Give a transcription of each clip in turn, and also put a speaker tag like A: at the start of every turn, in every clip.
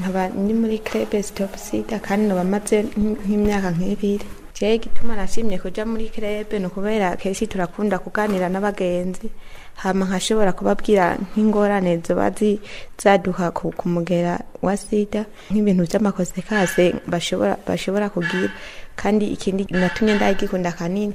A: nkaba ndi muri kerebe sitopusida kandi nkaba nk'imyaka nk'ibiri jewe igituma nashimye kujya muri kerebe ni ukubera kenshi turakunda kuganira n'abagenzi hama hashobora kubabwira nk'ingorane zoba zaduha ku mugera wa sida nk'ibintu vy'amakosekase bashobora kugira kandi ikindi natumye ndagikunda kanini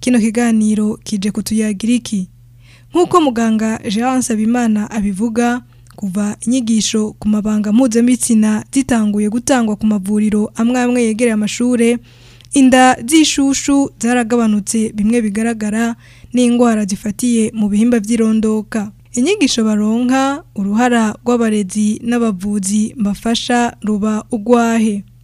B: kino kiganiro kije kutuyagiriki. nk'uko muganga jean nsabimana abivuga kuva inyigisho ku mabanga mpuzabitsina zitanguye gutangwa ku mavuriro amwe amwe yegereye amashuri inda z'ishushu zaragabanutse bimwe bigaragara n'indwara zifatiye mu bihimba by'irondoka inyigisho baronka uruhara rw'abarezi n'abavuzi bafasha ruba ugwahe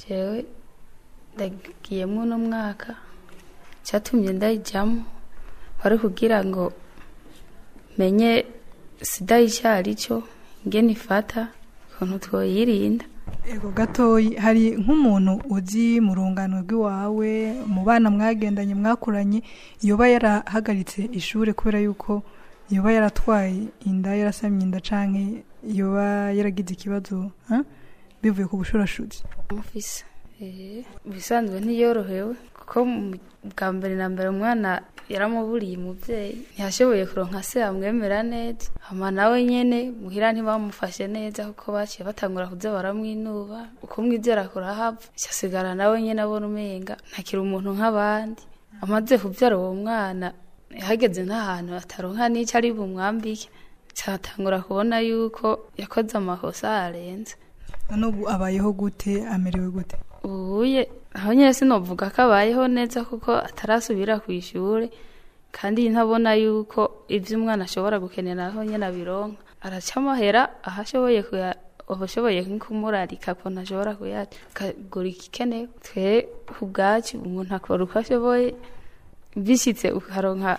C: jewe ndagiyemo uno mwaka cyatumye ndayijyamo wari kugira ngo menye sida icyari cyo ngeni ifata ukuntu twayirinda
B: ego gatoya hari nk'umuntu uzi mu rungano rw'iwawe mu bana mwagendanye mwakuranye yoba yarahagaritse ishuri kubera yuko yoba yaratwaye inda yarasamye inda canke yoba yaragize ikibazo bivuye ku
C: bushorashuzi bisanzwe ntiyorohewe kuko bwa mbere na mbere umwana yaramuburiye umubyeyi ntiyashoboye kuronka se amwemera neza hama nawe nyine muhira ntibamufashe neza kuko baciye batangura kuza baramwinuba uko mwizera kurahava asigara nawe nyine abona umenga ntakiri umuntu nk'abandi amaze kubyara uwo mwana yahageze nk’ahantu ataronka n'ico ari bumwambike catangura kubona yuko yakoze amakosa arenze
B: n'ubu abayeho gute amerewe gute
C: ubuye abanyeshuri navuga ko abayeho neza kuko atarasubira ku ishuri kandi ntabona yuko ibyo umwana ashobora gukenera aho nyine abironka aracyamahera aho ashoboye abashoboye kumurarika ukuntu ashobora kuyaca akagura igikenewe twe ubwacu umuntu akora uko ashoboye bishyitse ukaronka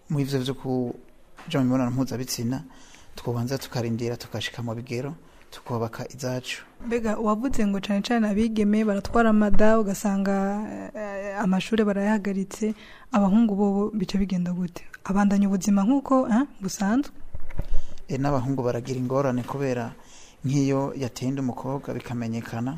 A: mu
D: ibyo byo kuja mu mibonano mpuzabitsina twabanza tukarindira tukashika mu bigero tukubaka izacu
B: mbega wavuze ngo cyane cyane abigeme baratwara amada ugasanga eh, eh, amashuri barayahagaritse abahungu bo bityo bigenda gute abandanya ubuzima nk'uko eh, busanzwe
D: n'abahungu baragira ingorane kubera nk'iyo yatenda umukobwa bikamenyekana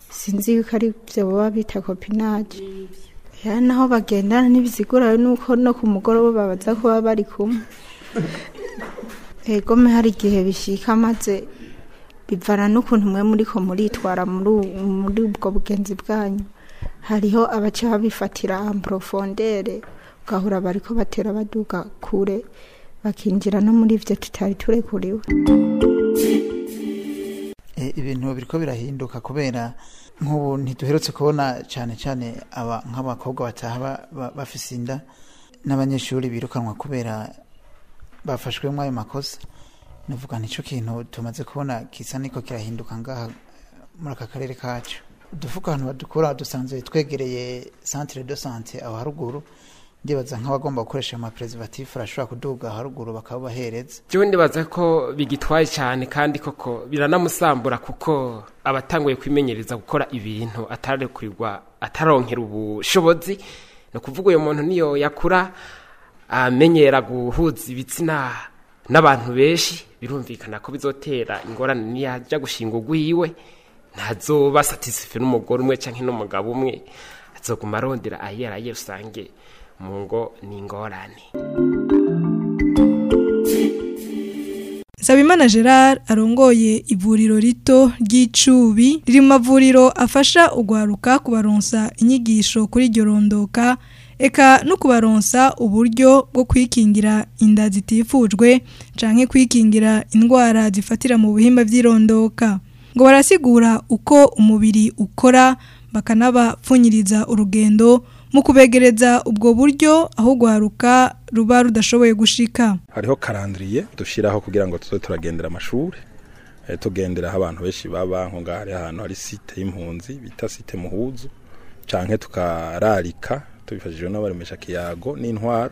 A: sinzi yuko ari byo baba bita kopinage naho bagendana ntibizigura nuko no ku mugoroba babaza kuba bari kumwe twegome hari igihe bishyika maze bivana n'ukuntu umwe muri ko muritwara muri ubwo bugenzi bwanyu hariho abace babifatira amporofondere ugahura bari ko batera baduga kure bakinjira no muri ibyo tutari turekuriwe
D: e, ibintu ko birahinduka kubera nk'ubu ntiduherutse kubona cyane cyane nk'abakobwa bataha bafise inda n'abanyeshuri birukanwa kubera bafashwe muri ayo makosa nuvuga nicyo kintu tumaze kubona kisa niko kirahinduka ngaha muri aka karere kacu udufuka ahantu badukura dusanzwe twegereye santire do sante aho haruguru ndibaza nk'abagomba gukoresha amaperezibatifu arashobora kuduga haruguru bakaba bakabahereza
E: jyewe ndibaza ko bigitwaye cyane kandi koko biranamusambura kuko abatanguye kwimenyereza gukora ibintu ataronkera ubushobozi ni ukuvuga uyu muntu niyo yakura amenyera guhuza ibitsina n'abantu benshi birumvikana ko bizotera ingorane ntiyajya gushinga urwiwe ntazoba satisife n'umugore umwe cyangwa n'umugabo umwe azoguma arondera aho yaraye rusange mu ngo ni ingorane
B: Sabimana Gerard arongoye ivuriro rito ry'icubi riri mu mavuriro afasha ugwaruka kubaronsa inyigisho kuri iryo rondoka eka no kubaronsa uburyo bwo kwikingira inda zitifujwe canke kwikingira indwara zifatira mu bihimba by'irondoka ngo barasigura uko umubiri ukora bakanabapfunyiriza urugendo mu kubegereza ubwo buryo aho guharuka ruba rudashoboye gushika
F: hariho karandiriye dushyiraho kugira ngo tuze turagendera amashuri eh, tugendera abantu benshi baba nko ngaho hari ahantu hari site y'impunzi bita site muhuzu cyangwa tukararika tubifashijwe n'abaremesha kiyago n'intwaro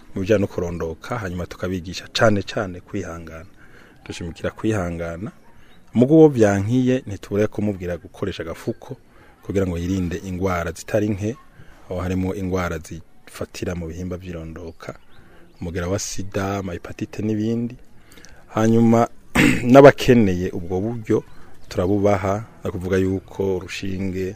F: mu bijyanye no kurondoka hanyuma tukabigisha cyane cyane kwihangana dushimikira kwihangana mugo uwo byankiye ntitubure kumubwira gukoresha agafuko kugira ngo yirinde indwara zitari nke aho harimo indwara zifatira mu bihimba by'irondoka umugera wa sida mayipatite n'ibindi hanyuma n'abakeneye ubwo buryo turabubaha ni ukuvuga yuko urushinge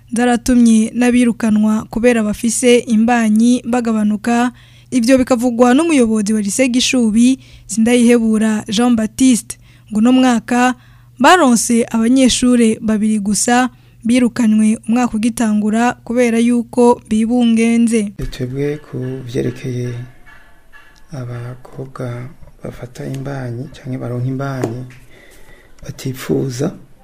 B: zaratumye n'abirukanwa kubera bafise imbanyi bagabanuka ibyo bikavugwa n'umuyobozi wa lise gishubi sindayihebura jean Baptiste ngo uno mwaka baronse abanyeshuri babiri gusa birukanywe umwaka ugitangura kubera yuko bibungenze
G: twebwe ku byerekeye abakobwa bafata imbanyi cyangwa baronka imbanyi batipfuza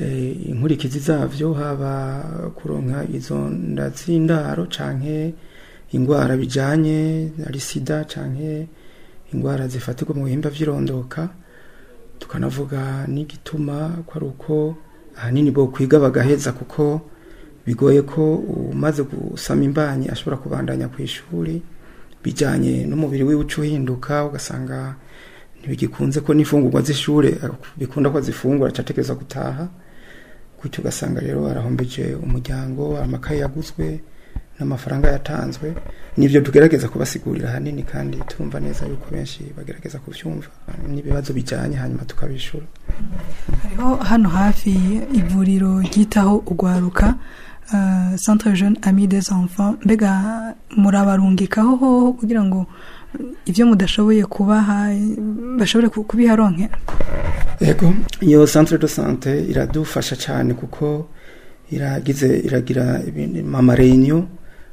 G: eh, inkurikizi zabyo haba kuronka izo nda z'indaro cyangwa indwara bijyanye ari sida cyangwa indwara zifatirwa mu bihimba by'irondoka tukanavuga n'igituma ko ari uko ahanini bo kwiga bagaheza kuko bigoye ko umaze gusama imbanyi ashobora kubandanya ku ishuri bijyanye n'umubiri wiwe uca uhinduka ugasanga ntibigikunze ko n'imfungurwa z'ishuri bikunda ko zifungura acatekereza gutaha gutyo ugasanga rero arahombeje umuryango amakaye yaguzwe n'amafaranga yatanzwe n'ibyo tugerageza kubasigurira ahanini kandi tumva neza yuko benshi bagerageza kubyumva n'ibibazo bijyanye hanyuma tukabishura
B: hariho hano hafi ivuriro ryitaho ugwaruka uh, centre jeune ami des enfants mbega murabarungikaho hoho kugira ngo ibyo mudashoboye kubaha bashobore kubiharonkera
G: yego iyo centre de sante iradufasha cyane kuko iragize iragira amarenyo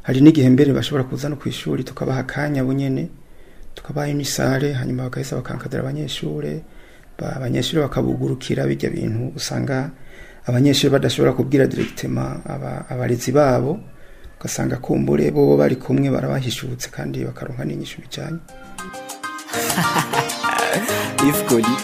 G: hari n'igihe mbere bashobora kuza no ku ishuri tukabaha akanya bunyene tukabaha imisare hanyuma bakahise bakankadira abanyeshuri abanyeshuri bakabugurukira bijya bintu usanga abanyeshuri badashobora kubwira diregitema abarezi babo ugasanga kumbure bo bari kumwe barabahishutse kandi bakaronka n'inyishu bijyanye
H: ifukori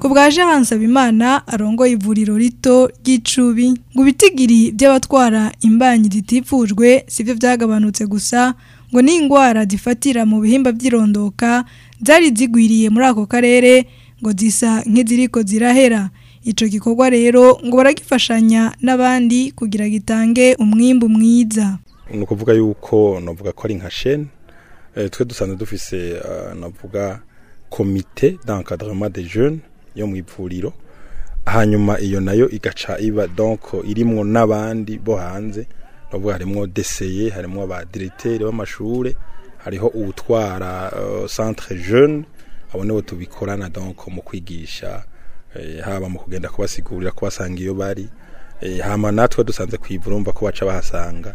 B: ku bwaje jean nsabimana arongoye ivuriro rito ry'icubi ngo ibitigiri by'abatwara imbanyi zitifujwe sibyo byagabanutse gusa ngo ni indwara zifatira mu bihimba by'irondoka zari zigwiriye muri ako karere ngo zisa nk'iziriko zirahera icyo gikorwa rero ngo baragifashanya n'abandi kugira gitange umwimbu mwiza
F: ni ukuvuga yuko navuga ko ari nka sheni eh, twe dusanzwe dufise eh, navuga komite d'encadrement des jeunes yo mu ivuriro hanyuma iyo nayo igaca iba donko irimo n'abandi bo hanze bavuga harimo deseye harimo abadireteri b'amashuri hariho utwara euh, centre jeune abo nibo tubikorana donc mu kwigisha eh, haba mu kugenda kubasigurira kubasanga iyo bari eh, hama natwe dusanze ku ivurumba ko baca bahasanga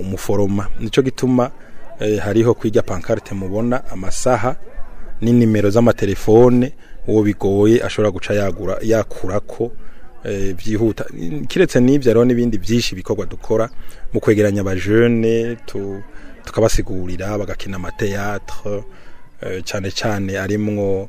F: umuforoma eh, nicyo gituma hariho kwiga pankarite mubona amasaha n'inimero z'amatelefone uwo bigoye ashobora guca yakura ko byihuta eh, kiretse n'ibyo hariho n'ibindi byinshi bikorwa dukora mu kwegeranya abajene tukabasigurira bagakina amateyatere eh, cyane cyane arimwo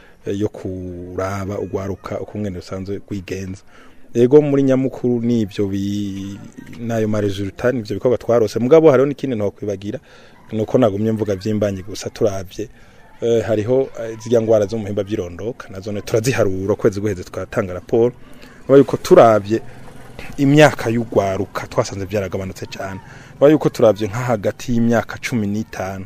F: eh, yo kuraba ugwaruka uko umwenda usanzwe rwigenza yego muri nyamukuru n'ibyo n'ayo marezuruta n'ibyo bikorwa twarose mugabo hariho n'ikindi ntakwibagira ni uko nagumye mvuga by'imbanyi gusa turabye Eh, hariho eh, ziriya ndwara zo mu by'irondoka na zone turaziharura ukwezi guheze twatanga raporo niba yuko turabye imyaka y'urwaruka twasanze byaragabanutse cyane niba yuko turabye nka hagati y'imyaka cumi n'itanu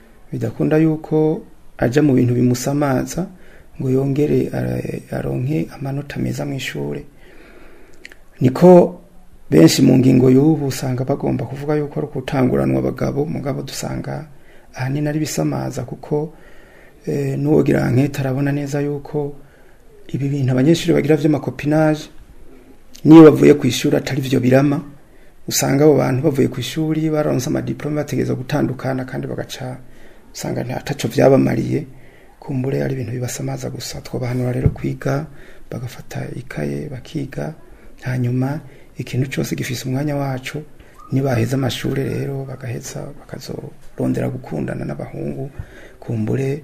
G: bidakunda yuko ajya mu bintu bimusamaza ngo yongere aronke amanota meza mu ishuri niko benshi mu ngingo y'ubu usanga bagomba kuvuga yuko ari ukutanguranwa abagabo mugabo dusanga ahanini ari bisamaza kuko Eh, n'uwo nk'ihita arabona neza yuko ibi bintu abanyeshuri bagira by'amakopinaje niyo bavuye ku ishuri atari vyo birama usanga abo bantu bavuye ku ishuri baronze amadiporome bategereza gutandukana kandi bagaca usanga ntaco byabamariye kumbure ari ibintu bibasamaza gusa twabahanura rero kwiga bagafata ikaye bakiga hanyuma ikintu cyose gifise umwanya wacu nibaheza amashuri rero bagaheza bakazorondera gukundana n'abahungu kumbure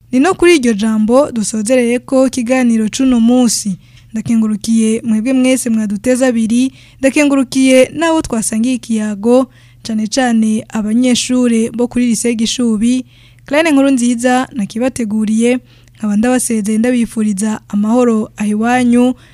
G: ni
B: no kuri iryo jambo dusozereye ko kiganiro cy'uno munsi ndakengurukiye mwebwe mwese mwaduteza abiri ndakengurukiye n'abo twasangiye ikiyago cyane cyane abanyeshuri bo kuri lise gishubi karere nkuru nziza nakibateguriye nkaba ndabasezeye ndabifuriza amahoro
I: aho iwanyu